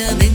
Maria.